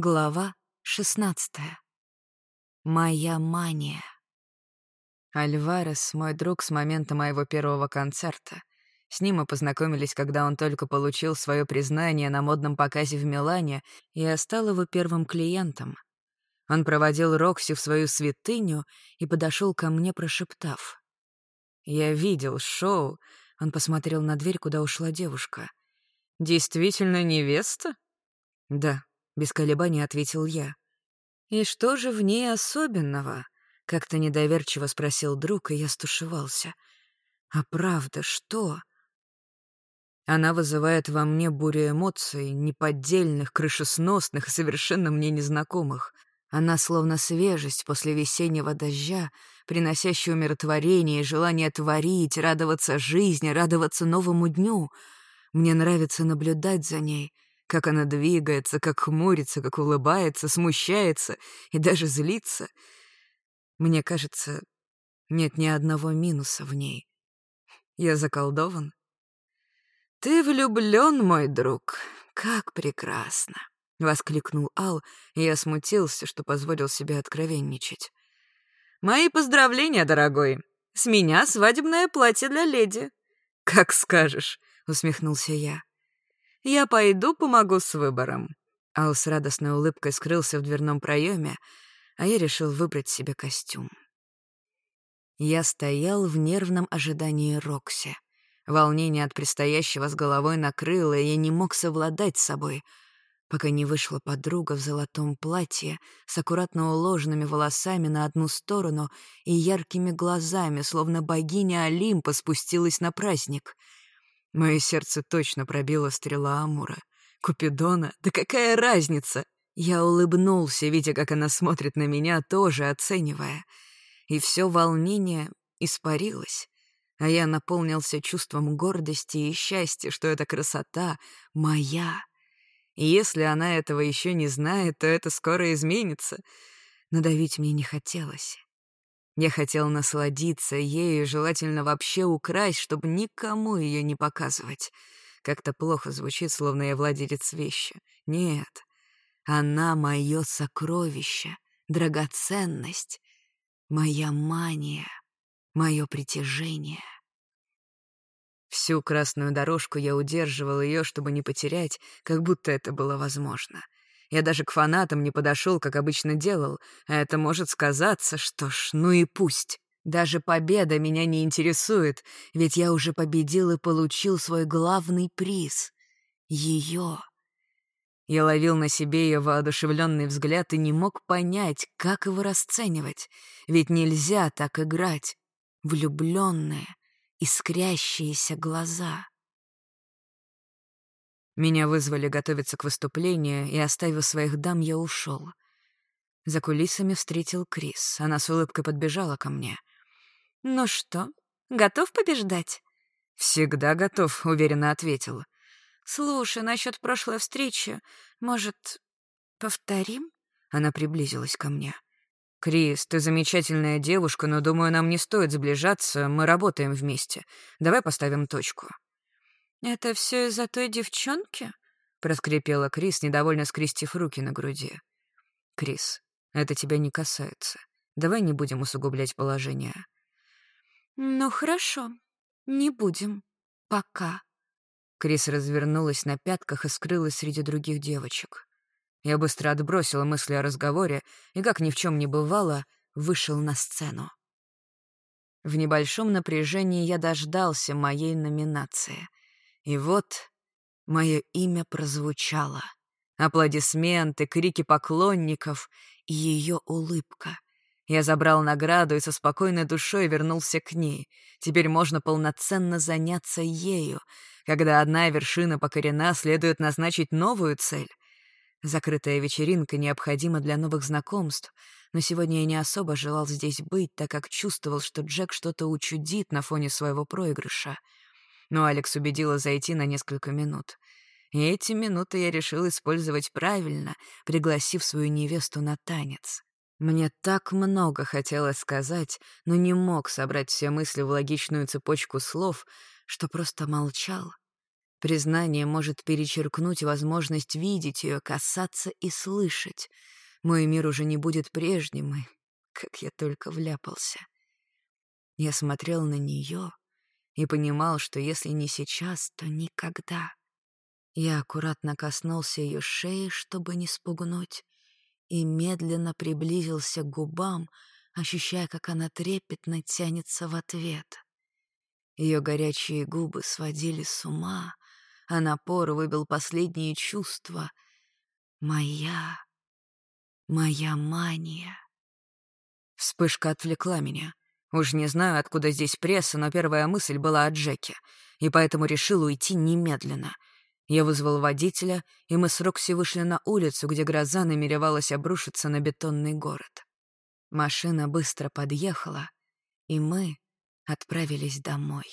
Глава 16. Моя мания. Альварес — мой друг с момента моего первого концерта. С ним мы познакомились, когда он только получил свое признание на модном показе в Милане, и я стал его первым клиентом. Он проводил Рокси в свою святыню и подошел ко мне, прошептав. «Я видел шоу». Он посмотрел на дверь, куда ушла девушка. «Действительно невеста?» «Да», без колебаний ответил я. «И что же в ней особенного?» — как-то недоверчиво спросил друг, и я стушевался. «А правда, что?» Она вызывает во мне бурю эмоций, неподдельных, крышесносных и совершенно мне незнакомых. Она словно свежесть после весеннего дождя, приносящая умиротворение и желание творить, радоваться жизни, радоваться новому дню. Мне нравится наблюдать за ней — как она двигается, как хмурится, как улыбается, смущается и даже злится. Мне кажется, нет ни одного минуса в ней. Я заколдован. «Ты влюблён, мой друг, как прекрасно!» — воскликнул Ал, и я смутился, что позволил себе откровенничать. «Мои поздравления, дорогой! С меня свадебное платье для леди!» «Как скажешь!» — усмехнулся я. Я пойду помогу с выбором». Ал с радостной улыбкой скрылся в дверном проеме, а я решил выбрать себе костюм. Я стоял в нервном ожидании Рокси. Волнение от предстоящего с головой накрыло, и я не мог совладать с собой, пока не вышла подруга в золотом платье с аккуратно уложенными волосами на одну сторону и яркими глазами, словно богиня Олимпа спустилась на праздник — Мое сердце точно пробило стрела Амура. Купидона? Да какая разница? Я улыбнулся, видя, как она смотрит на меня, тоже оценивая. И все волнение испарилось, а я наполнился чувством гордости и счастья, что эта красота моя. И если она этого еще не знает, то это скоро изменится. Но давить мне не хотелось. Я хотел насладиться ею, желательно вообще украсть, чтобы никому ее не показывать. Как-то плохо звучит, словно я владелец вещи. Нет, она — мое сокровище, драгоценность, моя мания, мое притяжение. Всю красную дорожку я удерживал ее, чтобы не потерять, как будто это было возможно — я даже к фанатам не подошел, как обычно делал, а это может сказаться, что ж, ну и пусть. Даже победа меня не интересует, ведь я уже победил и получил свой главный приз — ее. Я ловил на себе ее воодушевленный взгляд и не мог понять, как его расценивать, ведь нельзя так играть. Влюбленные, искрящиеся глаза. Меня вызвали готовиться к выступлению, и, оставив своих дам, я ушел. За кулисами встретил Крис. Она с улыбкой подбежала ко мне. «Ну что, готов побеждать?» «Всегда готов», — уверенно ответил. «Слушай, насчет прошлой встречи, может, повторим?» Она приблизилась ко мне. «Крис, ты замечательная девушка, но, думаю, нам не стоит сближаться, мы работаем вместе. Давай поставим точку». «Это все из-за той девчонки?» — проскрипела Крис, недовольно скрестив руки на груди. «Крис, это тебя не касается. Давай не будем усугублять положение». «Ну хорошо, не будем. Пока». Крис развернулась на пятках и скрылась среди других девочек. Я быстро отбросила мысли о разговоре и, как ни в чем не бывало, вышел на сцену. В небольшом напряжении я дождался моей номинации — и вот мое имя прозвучало. Аплодисменты, крики поклонников и ее улыбка. Я забрал награду и со спокойной душой вернулся к ней. Теперь можно полноценно заняться ею. Когда одна вершина покорена, следует назначить новую цель. Закрытая вечеринка необходима для новых знакомств, но сегодня я не особо желал здесь быть, так как чувствовал, что Джек что-то учудит на фоне своего проигрыша — но Алекс убедила зайти на несколько минут. И эти минуты я решил использовать правильно, пригласив свою невесту на танец. Мне так много хотелось сказать, но не мог собрать все мысли в логичную цепочку слов, что просто молчал Признание может перечеркнуть возможность видеть ее, касаться и слышать. Мой мир уже не будет прежним, и как я только вляпался. Я смотрел на нее и понимал, что если не сейчас, то никогда. Я аккуратно коснулся ее шеи, чтобы не спугнуть, и медленно приблизился к губам, ощущая, как она трепетно тянется в ответ. Ее горячие губы сводили с ума, а напор выбил последние чувства. Моя, моя мания. Вспышка отвлекла меня. Уж не знаю, откуда здесь пресса, но первая мысль была о Джеке, и поэтому решил уйти немедленно. Я вызвал водителя, и мы с Рокси вышли на улицу, где гроза намеревалась обрушиться на бетонный город. Машина быстро подъехала, и мы отправились домой.